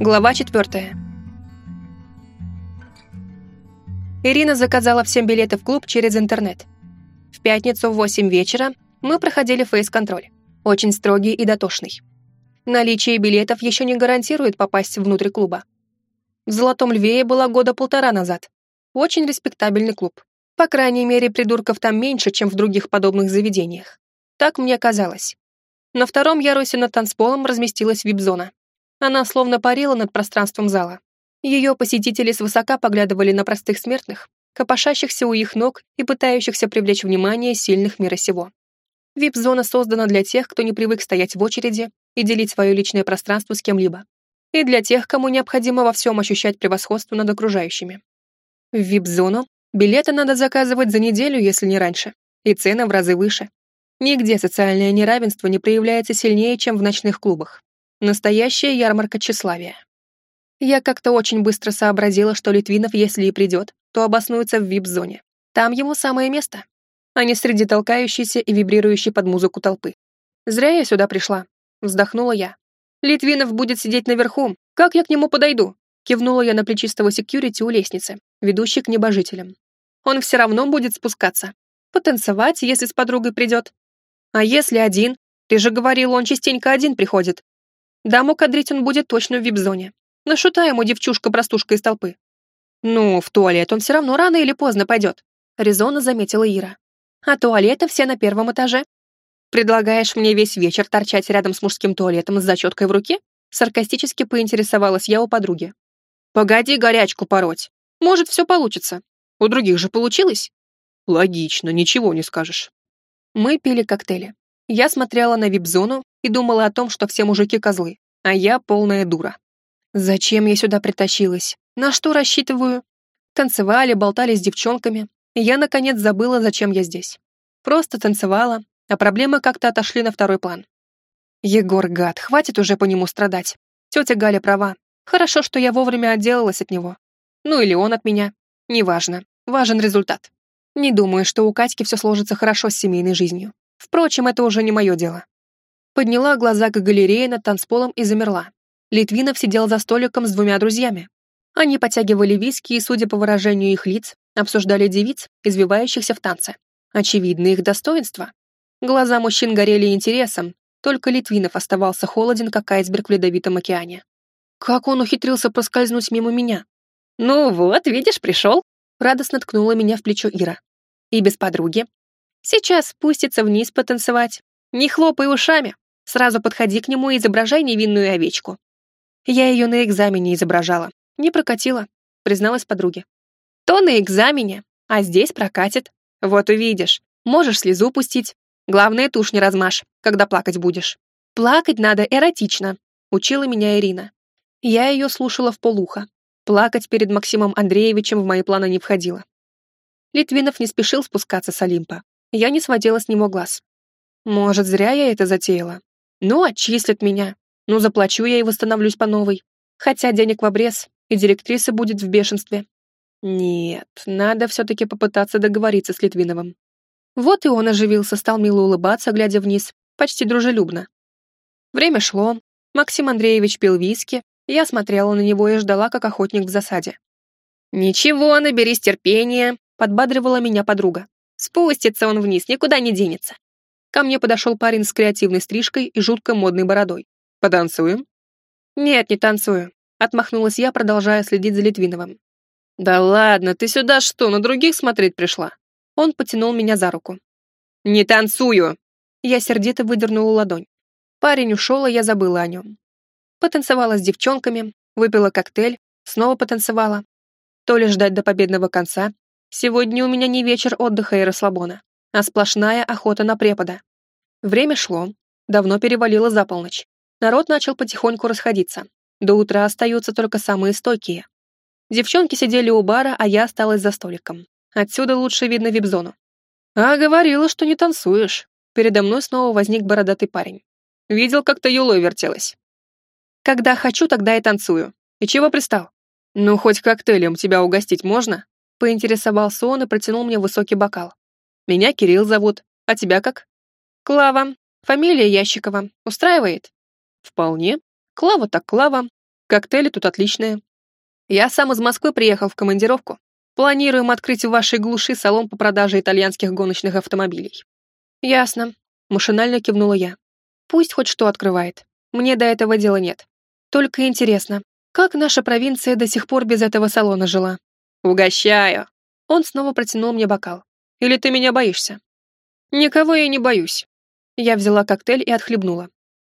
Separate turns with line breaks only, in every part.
Глава четвертая. Ирина заказала всем билеты в клуб через интернет. В пятницу в 8 вечера мы проходили фейс-контроль. Очень строгий и дотошный. Наличие билетов еще не гарантирует попасть внутрь клуба. В «Золотом льве» была года полтора назад. Очень респектабельный клуб. По крайней мере, придурков там меньше, чем в других подобных заведениях. Так мне казалось. На втором ярусе над танцполом разместилась вип-зона. Она словно парила над пространством зала. Ее посетители свысока поглядывали на простых смертных, копошащихся у их ног и пытающихся привлечь внимание сильных мира сего. Вип-зона создана для тех, кто не привык стоять в очереди и делить свое личное пространство с кем-либо. И для тех, кому необходимо во всем ощущать превосходство над окружающими. В вип-зону билеты надо заказывать за неделю, если не раньше, и цены в разы выше. Нигде социальное неравенство не проявляется сильнее, чем в ночных клубах. Настоящая ярмарка тщеславия. Я как-то очень быстро сообразила, что Литвинов, если и придет, то обоснуется в вип-зоне. Там ему самое место, а не среди толкающейся и вибрирующей под музыку толпы. Зря я сюда пришла. Вздохнула я. Литвинов будет сидеть наверху. Как я к нему подойду? Кивнула я на плечистого секьюрити у лестницы, ведущей к небожителям. Он все равно будет спускаться. Потанцевать, если с подругой придет. А если один? Ты же говорил, он частенько один приходит. Даму кадрить он будет точно в вип-зоне. Нашутай ему девчушка-простушка из толпы. Ну, в туалет он все равно рано или поздно пойдет, резонно заметила Ира. А туалеты все на первом этаже. Предлагаешь мне весь вечер торчать рядом с мужским туалетом с зачеткой в руке? Саркастически поинтересовалась я у подруги. Погоди горячку пороть. Может, все получится. У других же получилось. Логично, ничего не скажешь. Мы пили коктейли. Я смотрела на вип-зону и думала о том, что все мужики козлы, а я полная дура. Зачем я сюда притащилась? На что рассчитываю? Танцевали, болтали с девчонками, и я, наконец, забыла, зачем я здесь. Просто танцевала, а проблемы как-то отошли на второй план. Егор, гад, хватит уже по нему страдать. Тетя Галя права. Хорошо, что я вовремя отделалась от него. Ну или он от меня. Неважно. Важен результат. Не думаю, что у Катьки все сложится хорошо с семейной жизнью. Впрочем, это уже не мое дело. Подняла глаза к галерее над танцполом и замерла. Литвинов сидел за столиком с двумя друзьями. Они потягивали виски и, судя по выражению их лиц, обсуждали девиц, извивающихся в танце. Очевидно, их достоинство. Глаза мужчин горели интересом, только Литвинов оставался холоден, как айсберг в ледовитом океане. Как он ухитрился проскользнуть мимо меня? «Ну вот, видишь, пришел», радостно ткнула меня в плечо Ира. И без подруги. Сейчас спустится вниз потанцевать. Не хлопай ушами. Сразу подходи к нему и изображай невинную овечку. Я ее на экзамене изображала. Не прокатила, призналась подруге. То на экзамене, а здесь прокатит. Вот увидишь. Можешь слезу пустить. Главное, тушь не размажь, когда плакать будешь. Плакать надо эротично, учила меня Ирина. Я ее слушала в полухо, Плакать перед Максимом Андреевичем в мои планы не входило. Литвинов не спешил спускаться с Олимпа. Я не сводила с него глаз. Может, зря я это затеяла. Ну, отчислят меня. Ну, заплачу я и восстановлюсь по новой. Хотя денег в обрез, и директриса будет в бешенстве. Нет, надо все-таки попытаться договориться с Литвиновым. Вот и он оживился, стал мило улыбаться, глядя вниз, почти дружелюбно. Время шло, Максим Андреевич пил виски, я смотрела на него и ждала, как охотник в засаде. «Ничего, наберись терпения», — подбадривала меня подруга. «Спустится он вниз, никуда не денется». Ко мне подошел парень с креативной стрижкой и жутко модной бородой. «Потанцуем?» «Нет, не танцую», — отмахнулась я, продолжая следить за Литвиновым. «Да ладно, ты сюда что, на других смотреть пришла?» Он потянул меня за руку. «Не танцую!» Я сердито выдернула ладонь. Парень ушел, и я забыла о нем. Потанцевала с девчонками, выпила коктейль, снова потанцевала. То ли ждать до победного конца. Сегодня у меня не вечер отдыха и расслабона, а сплошная охота на препода. Время шло, давно перевалило за полночь. Народ начал потихоньку расходиться. До утра остаются только самые стойкие. Девчонки сидели у бара, а я осталась за столиком. Отсюда лучше видно вип-зону. «А говорила, что не танцуешь». Передо мной снова возник бородатый парень. Видел, как ты юлой вертелась. Когда хочу, тогда и танцую. И чего пристал? Ну, хоть коктейлем тебя угостить можно? Поинтересовался он и протянул мне высокий бокал. Меня Кирилл зовут. А тебя как? Клава. Фамилия Ящикова. Устраивает? Вполне. Клава так Клава. Коктейли тут отличные. Я сам из Москвы приехал в командировку. Планируем открыть в вашей глуши салон по продаже итальянских гоночных автомобилей. Ясно. Машинально кивнула я. Пусть хоть что открывает. Мне до этого дела нет. Только интересно, как наша провинция до сих пор без этого салона жила? Угощаю. Он снова протянул мне бокал. Или ты меня боишься? Никого я не боюсь. Я взяла коктейль и отхлебнула.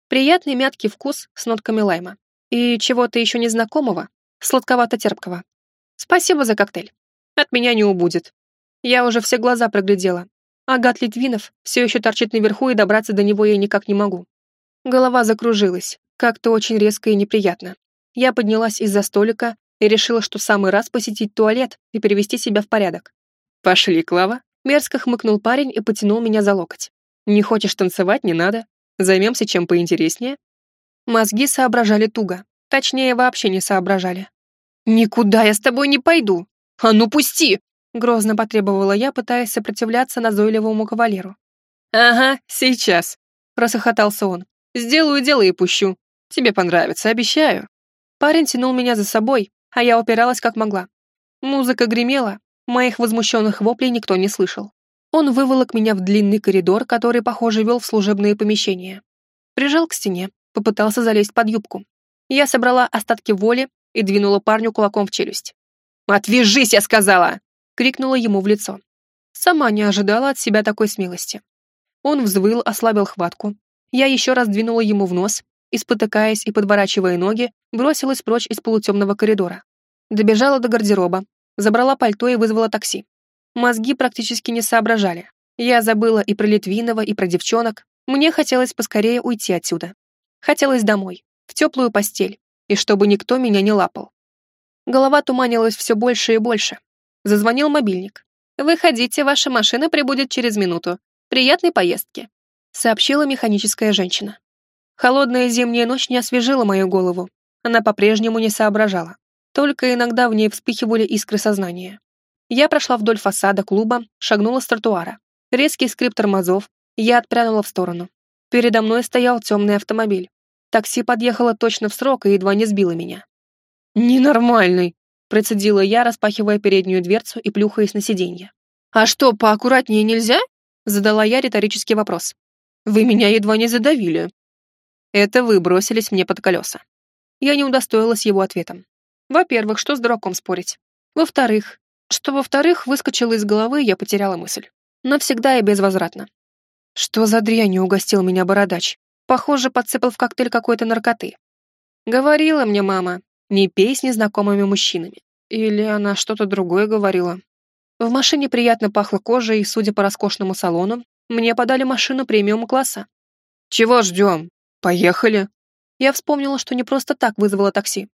Приятный мягкий вкус с нотками лайма. И чего-то еще незнакомого, сладковато-терпкого. Спасибо за коктейль. От меня не убудет. Я уже все глаза проглядела. Агат Литвинов все еще торчит наверху, и добраться до него я никак не могу. Голова закружилась, как-то очень резко и неприятно. Я поднялась из-за столика и решила, что самый раз посетить туалет и привести себя в порядок. «Пошли, Клава», Мерзко хмыкнул парень и потянул меня за локоть. «Не хочешь танцевать, не надо. Займемся чем поинтереснее». Мозги соображали туго. Точнее, вообще не соображали. «Никуда я с тобой не пойду! А ну пусти!» Грозно потребовала я, пытаясь сопротивляться назойливому кавалеру. «Ага, сейчас», — просохотался он. «Сделаю дело и пущу. Тебе понравится, обещаю». Парень тянул меня за собой, а я упиралась как могла. Музыка гремела, Моих возмущенных воплей никто не слышал. Он выволок меня в длинный коридор, который, похоже, вел в служебные помещения. Прижал к стене, попытался залезть под юбку. Я собрала остатки воли и двинула парню кулаком в челюсть. «Отвяжись, я сказала!» — крикнула ему в лицо. Сама не ожидала от себя такой смелости. Он взвыл, ослабил хватку. Я еще раз двинула ему в нос и, спотыкаясь и подворачивая ноги, бросилась прочь из полутемного коридора. Добежала до гардероба, Забрала пальто и вызвала такси. Мозги практически не соображали. Я забыла и про Литвинова, и про девчонок. Мне хотелось поскорее уйти отсюда. Хотелось домой, в теплую постель, и чтобы никто меня не лапал. Голова туманилась все больше и больше. Зазвонил мобильник. «Выходите, ваша машина прибудет через минуту. Приятной поездки», — сообщила механическая женщина. Холодная зимняя ночь не освежила мою голову. Она по-прежнему не соображала. Только иногда в ней вспыхивали искры сознания. Я прошла вдоль фасада клуба, шагнула с тротуара. Резкий скрип тормозов, я отпрянула в сторону. Передо мной стоял темный автомобиль. Такси подъехало точно в срок и едва не сбило меня. «Ненормальный!» — процедила я, распахивая переднюю дверцу и плюхаясь на сиденье. «А что, поаккуратнее нельзя?» — задала я риторический вопрос. «Вы меня едва не задавили». Это вы бросились мне под колеса. Я не удостоилась его ответом. Во-первых, что с дураком спорить? Во-вторых, что во-вторых, выскочила из головы, я потеряла мысль. Навсегда и безвозвратно. Что за дрянью угостил меня бородач? Похоже, подсыпал в коктейль какой-то наркоты. Говорила мне мама, не пей с незнакомыми мужчинами. Или она что-то другое говорила. В машине приятно пахло кожей, и, судя по роскошному салону, мне подали машину премиум-класса. «Чего ждем? Поехали!» Я вспомнила, что не просто так вызвала такси.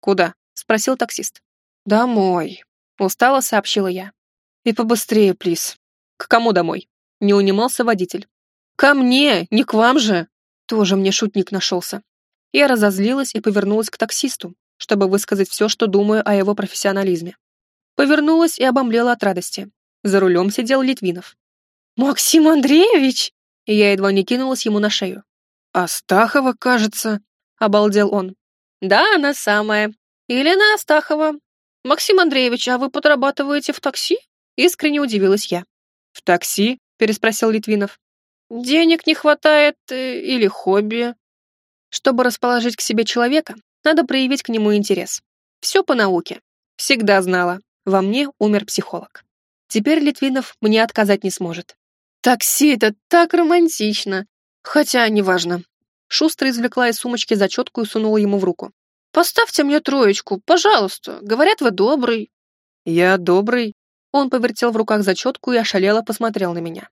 «Куда?» Спросил таксист. «Домой», — устало сообщила я. «И побыстрее, плиз». «К кому домой?» — не унимался водитель. «Ко мне, не к вам же!» Тоже мне шутник нашелся. Я разозлилась и повернулась к таксисту, чтобы высказать все, что думаю о его профессионализме. Повернулась и обомлела от радости. За рулем сидел Литвинов. «Максим Андреевич!» И я едва не кинулась ему на шею. «Астахова, кажется», — обалдел он. «Да, она самая», «Елена Астахова. Максим Андреевич, а вы подрабатываете в такси?» Искренне удивилась я. «В такси?» — переспросил Литвинов. «Денег не хватает э, или хобби?» Чтобы расположить к себе человека, надо проявить к нему интерес. Все по науке. Всегда знала. Во мне умер психолог. Теперь Литвинов мне отказать не сможет. «Такси — это так романтично!» Хотя, неважно. Шустро извлекла из сумочки зачетку и сунула ему в руку. Поставьте мне троечку, пожалуйста. Говорят, вы добрый». «Я добрый?» Он повертел в руках зачетку и ошалело посмотрел на меня.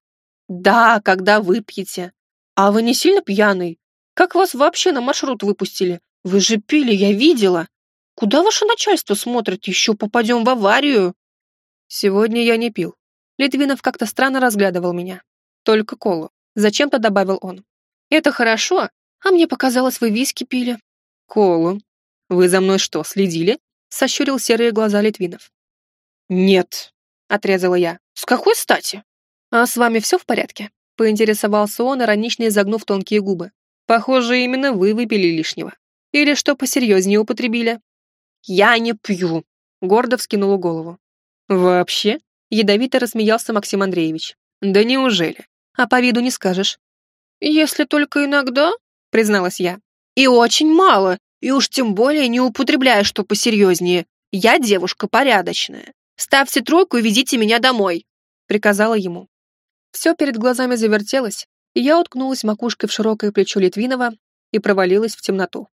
«Да, когда выпьете. А вы не сильно пьяный? Как вас вообще на маршрут выпустили? Вы же пили, я видела. Куда ваше начальство смотрит? Еще попадем в аварию». «Сегодня я не пил». Литвинов как-то странно разглядывал меня. «Только колу». Зачем-то добавил он. «Это хорошо, а мне показалось, вы виски пили». «Колу», «Вы за мной что, следили?» — сощурил серые глаза Литвинов. «Нет», — отрезала я. «С какой стати?» «А с вами все в порядке?» — поинтересовался он, иронично изогнув тонкие губы. «Похоже, именно вы выпили лишнего. Или что посерьезнее употребили?» «Я не пью», — гордо вскинула голову. «Вообще?» — ядовито рассмеялся Максим Андреевич. «Да неужели? А по виду не скажешь». «Если только иногда», — призналась я. «И очень мало, и уж тем более не употребляя что посерьезнее. Я девушка порядочная. Ставьте тройку и везите меня домой», — приказала ему. Все перед глазами завертелось, и я уткнулась макушкой в широкое плечо Литвинова и провалилась в темноту.